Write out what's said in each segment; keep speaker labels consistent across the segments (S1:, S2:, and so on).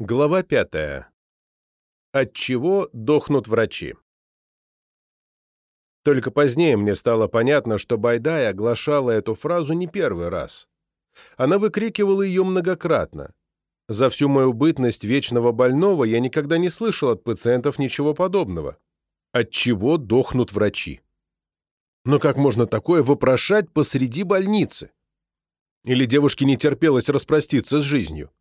S1: Глава пятая. От чего дохнут врачи? Только позднее мне стало понятно, что Байдай оглашала эту фразу не первый раз. Она выкрикивала ее многократно. За всю мою бытность вечного больного я никогда не слышал от пациентов ничего подобного. От чего дохнут врачи? Но как можно такое вопрошать посреди больницы? Или девушке не терпелось распроститься с жизнью?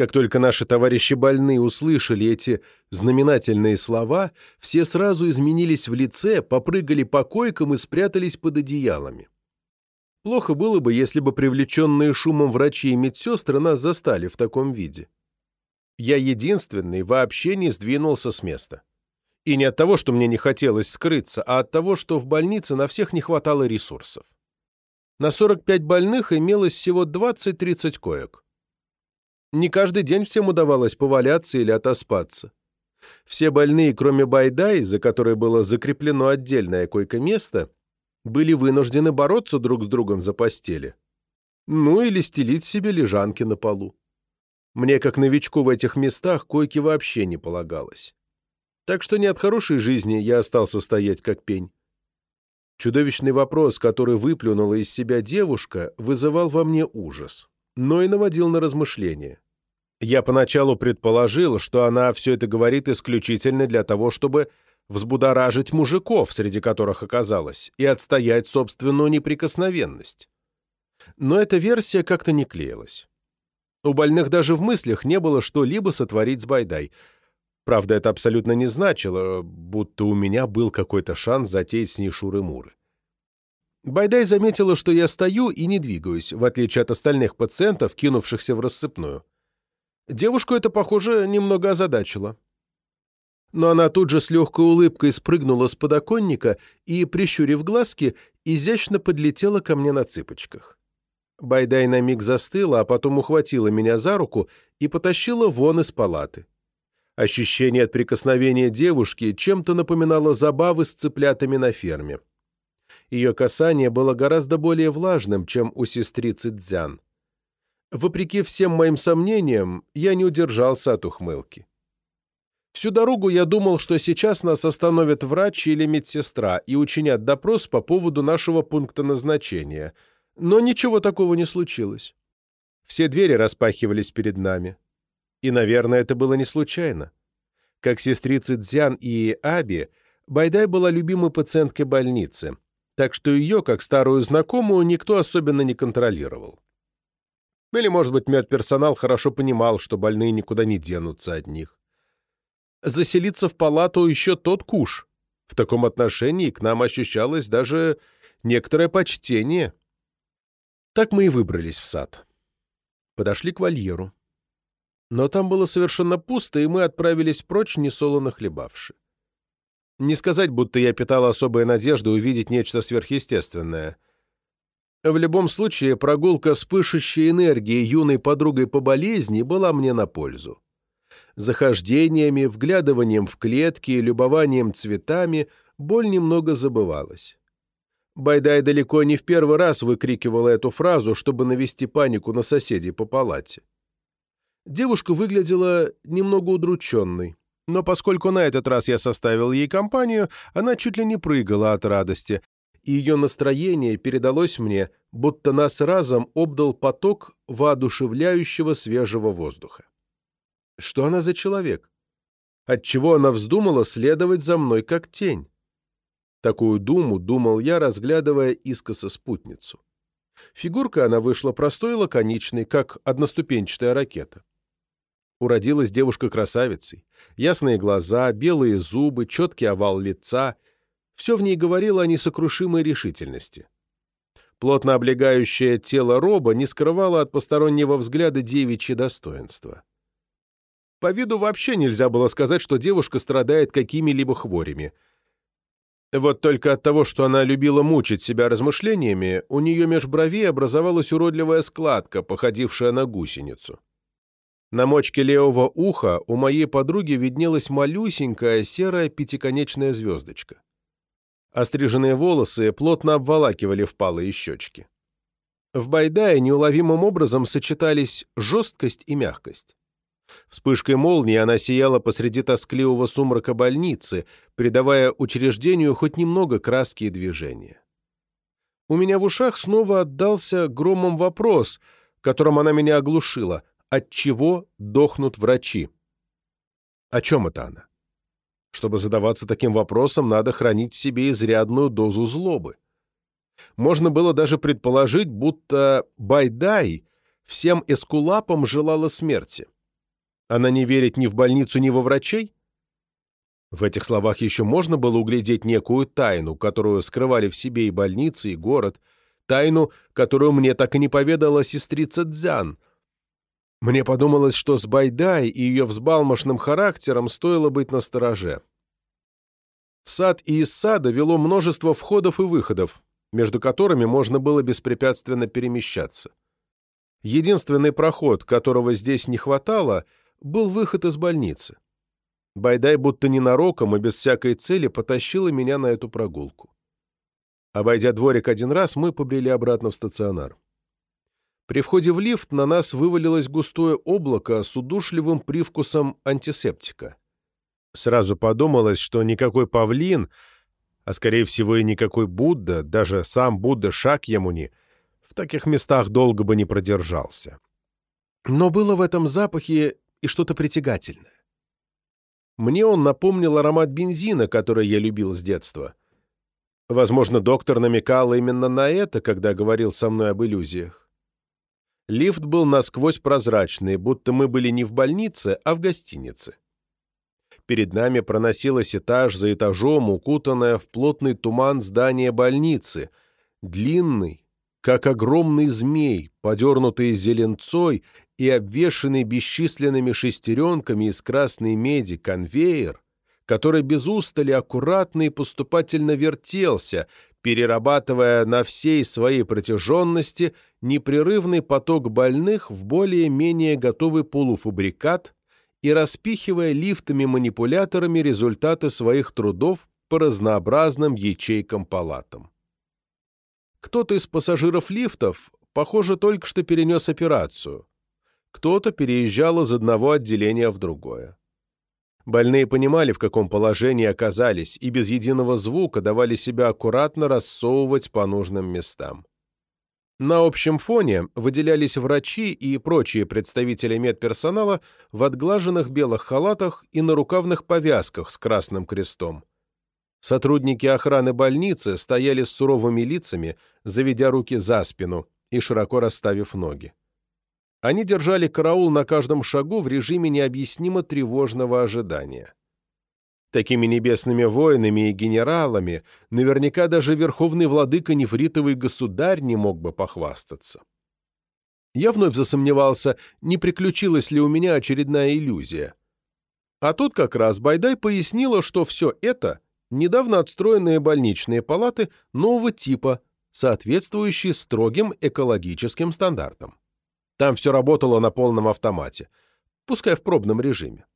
S1: Как только наши товарищи больные услышали эти знаменательные слова, все сразу изменились в лице, попрыгали по койкам и спрятались под одеялами. Плохо было бы, если бы привлеченные шумом врачи и медсестры нас застали в таком виде. Я единственный вообще не сдвинулся с места. И не от того, что мне не хотелось скрыться, а от того, что в больнице на всех не хватало ресурсов. На 45 больных имелось всего 20-30 коек. Не каждый день всем удавалось поваляться или отоспаться. Все больные, кроме Байдай, за которой было закреплено отдельное койко-место, были вынуждены бороться друг с другом за постели. Ну или стелить себе лежанки на полу. Мне, как новичку в этих местах, койки вообще не полагалось. Так что не от хорошей жизни я остался стоять как пень. Чудовищный вопрос, который выплюнула из себя девушка, вызывал во мне ужас но и наводил на размышления. Я поначалу предположил, что она все это говорит исключительно для того, чтобы взбудоражить мужиков, среди которых оказалась, и отстоять собственную неприкосновенность. Но эта версия как-то не клеилась. У больных даже в мыслях не было что-либо сотворить с Байдай. Правда, это абсолютно не значило, будто у меня был какой-то шанс затеять с ней шуры-муры. Байдай заметила, что я стою и не двигаюсь, в отличие от остальных пациентов, кинувшихся в рассыпную. Девушку это, похоже, немного озадачило. Но она тут же с легкой улыбкой спрыгнула с подоконника и, прищурив глазки, изящно подлетела ко мне на цыпочках. Байдай на миг застыла, а потом ухватила меня за руку и потащила вон из палаты. Ощущение от прикосновения девушки чем-то напоминало забавы с цыплятами на ферме. Ее касание было гораздо более влажным, чем у сестрицы Дзян. Вопреки всем моим сомнениям, я не удержался от ухмылки. Всю дорогу я думал, что сейчас нас остановят врач или медсестра и учинят допрос по поводу нашего пункта назначения, но ничего такого не случилось. Все двери распахивались перед нами. И, наверное, это было не случайно. Как сестрицы Дзян и Аби, Байдай была любимой пациенткой больницы — так что ее, как старую знакомую, никто особенно не контролировал. Или, может быть, медперсонал хорошо понимал, что больные никуда не денутся от них. Заселиться в палату еще тот куш. В таком отношении к нам ощущалось даже некоторое почтение. Так мы и выбрались в сад. Подошли к вольеру. Но там было совершенно пусто, и мы отправились прочь, несолоно хлебавши. Не сказать, будто я питал особые надежды увидеть нечто сверхъестественное. В любом случае, прогулка с пышущей энергией юной подругой по болезни была мне на пользу. Захождениями, вглядыванием в клетки любованием цветами боль немного забывалась. Байдай далеко не в первый раз выкрикивала эту фразу, чтобы навести панику на соседей по палате. Девушка выглядела немного удрученной но поскольку на этот раз я составил ей компанию, она чуть ли не прыгала от радости, и ее настроение передалось мне, будто нас разом обдал поток воодушевляющего свежего воздуха. Что она за человек? Отчего она вздумала следовать за мной как тень? Такую думу думал я, разглядывая искоса спутницу. Фигурка она вышла простой и лаконичной, как одноступенчатая ракета. Уродилась девушка красавицей. Ясные глаза, белые зубы, четкий овал лица. Все в ней говорило о несокрушимой решительности. Плотно облегающее тело роба не скрывало от постороннего взгляда девичье достоинство. По виду вообще нельзя было сказать, что девушка страдает какими-либо хворями. Вот только от того, что она любила мучить себя размышлениями, у нее меж бровей образовалась уродливая складка, походившая на гусеницу. На мочке левого уха у моей подруги виднелась малюсенькая серая пятиконечная звездочка. Остриженные волосы плотно обволакивали впалые щечки. В Байдае неуловимым образом сочетались жесткость и мягкость. Вспышкой молнии она сияла посреди тоскливого сумрака больницы, придавая учреждению хоть немного краски и движения. У меня в ушах снова отдался громом вопрос, которым она меня оглушила. От чего дохнут врачи? О чем это она? Чтобы задаваться таким вопросом, надо хранить в себе изрядную дозу злобы. Можно было даже предположить, будто Байдай всем эскулапам желала смерти. Она не верит ни в больницу, ни во врачей? В этих словах еще можно было углядеть некую тайну, которую скрывали в себе и больницы, и город, тайну, которую мне так и не поведала сестрица Дзян. Мне подумалось, что с Байдай и ее взбалмошным характером стоило быть настороже. В сад и из сада вело множество входов и выходов, между которыми можно было беспрепятственно перемещаться. Единственный проход, которого здесь не хватало — был выход из больницы. Байдай будто ненароком и без всякой цели потащила меня на эту прогулку. Обойдя дворик один раз, мы побрели обратно в стационар. При входе в лифт на нас вывалилось густое облако с удушливым привкусом антисептика. Сразу подумалось, что никакой павлин, а скорее всего и никакой Будда, даже сам Будда Шакьямуни, в таких местах долго бы не продержался. Но было в этом запахе и что-то притягательное. Мне он напомнил аромат бензина, который я любил с детства. Возможно, доктор намекал именно на это, когда говорил со мной об иллюзиях. Лифт был насквозь прозрачный, будто мы были не в больнице, а в гостинице. Перед нами проносилось этаж за этажом, укутанное в плотный туман здание больницы, длинный, как огромный змей, подернутый зеленцой и обвешанный бесчисленными шестеренками из красной меди конвейер, который без устали аккуратно и поступательно вертелся, перерабатывая на всей своей протяженности непрерывный поток больных в более-менее готовый полуфабрикат и распихивая лифтами-манипуляторами результаты своих трудов по разнообразным ячейкам-палатам. Кто-то из пассажиров лифтов, похоже, только что перенес операцию, кто-то переезжал из одного отделения в другое. Больные понимали, в каком положении оказались, и без единого звука давали себя аккуратно рассовывать по нужным местам. На общем фоне выделялись врачи и прочие представители медперсонала в отглаженных белых халатах и на рукавных повязках с красным крестом. Сотрудники охраны больницы стояли с суровыми лицами, заведя руки за спину и широко расставив ноги. Они держали караул на каждом шагу в режиме необъяснимо тревожного ожидания. Такими небесными воинами и генералами наверняка даже верховный владыка нефритовый государь не мог бы похвастаться. Я вновь засомневался, не приключилась ли у меня очередная иллюзия. А тут как раз Байдай пояснила, что все это — недавно отстроенные больничные палаты нового типа, соответствующие строгим экологическим стандартам. Там все работало на полном автомате, пускай в пробном режиме.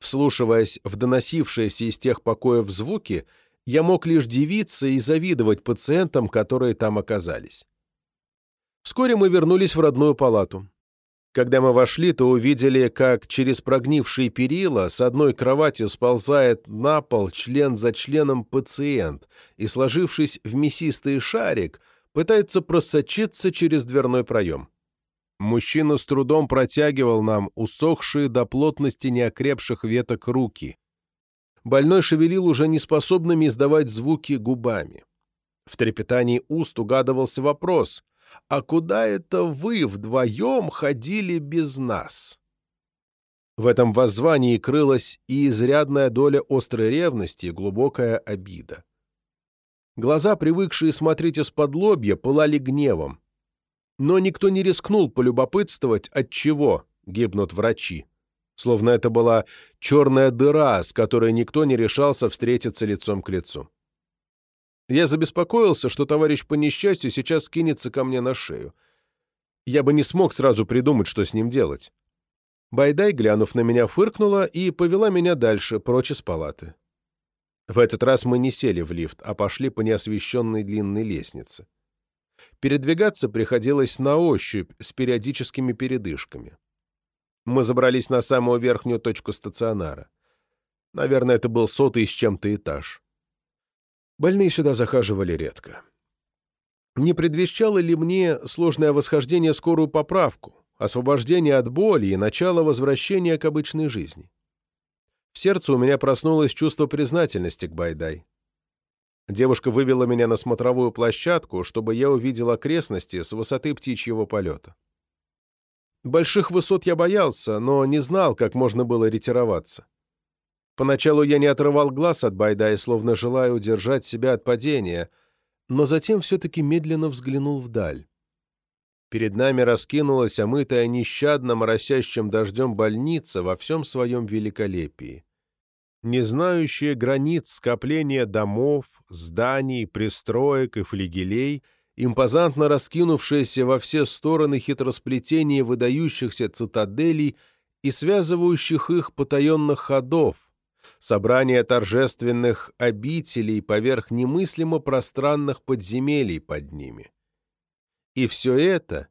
S1: Вслушиваясь в доносившиеся из тех покоев звуки, я мог лишь дивиться и завидовать пациентам, которые там оказались. Вскоре мы вернулись в родную палату. Когда мы вошли, то увидели, как через прогнившие перила с одной кровати сползает на пол член за членом пациент и, сложившись в мясистый шарик, пытается просочиться через дверной проем. Мужчина с трудом протягивал нам усохшие до плотности неокрепших веток руки. Больной шевелил уже неспособными издавать звуки губами. В трепетании уст угадывался вопрос «А куда это вы вдвоем ходили без нас?» В этом воззвании крылась и изрядная доля острой ревности и глубокая обида. Глаза, привыкшие смотреть из-под лобья, пылали гневом но никто не рискнул полюбопытствовать, от чего гибнут врачи. Словно это была черная дыра, с которой никто не решался встретиться лицом к лицу. Я забеспокоился, что товарищ по несчастью сейчас кинется ко мне на шею. Я бы не смог сразу придумать, что с ним делать. Байдай, глянув на меня, фыркнула и повела меня дальше, прочь из палаты. В этот раз мы не сели в лифт, а пошли по неосвещенной длинной лестнице. Передвигаться приходилось на ощупь с периодическими передышками. Мы забрались на самую верхнюю точку стационара. Наверное, это был сотый с чем-то этаж. Больные сюда захаживали редко. Не предвещало ли мне сложное восхождение скорую поправку, освобождение от боли и начало возвращения к обычной жизни? В сердце у меня проснулось чувство признательности к Байдай. Девушка вывела меня на смотровую площадку, чтобы я увидел окрестности с высоты птичьего полета. Больших высот я боялся, но не знал, как можно было ретироваться. Поначалу я не отрывал глаз от Байдай, словно желая удержать себя от падения, но затем все-таки медленно взглянул вдаль. Перед нами раскинулась омытая нещадно моросящим дождем больница во всем своем великолепии. Не знающие границ скопления домов, зданий, пристроек и флигелей, импозантно раскинувшиеся во все стороны хитросплетение выдающихся цитаделей и связывающих их потаенных ходов, собрание торжественных обителей поверх немыслимо пространных подземелий под ними. И все это,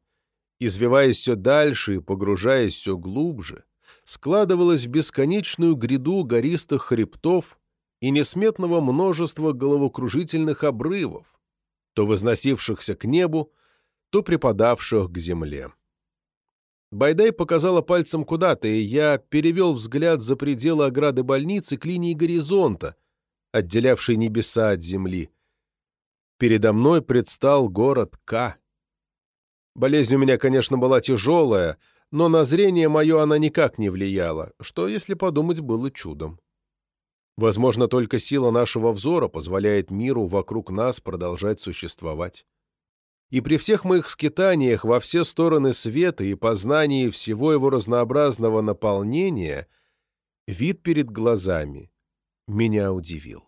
S1: извиваясь все дальше и погружаясь все глубже, складывалось в бесконечную гряду гористых хребтов и несметного множества головокружительных обрывов, то возносившихся к небу, то припадавших к земле. Байдай показала пальцем куда-то, и я перевел взгляд за пределы ограды больницы к линии горизонта, отделявшей небеса от земли. Передо мной предстал город К. Болезнь у меня, конечно, была тяжелая, но на зрение мое она никак не влияла, что, если подумать, было чудом. Возможно, только сила нашего взора позволяет миру вокруг нас продолжать существовать и при всех моих скитаниях во все стороны света и познании всего его разнообразного наполнения вид перед глазами меня удивил.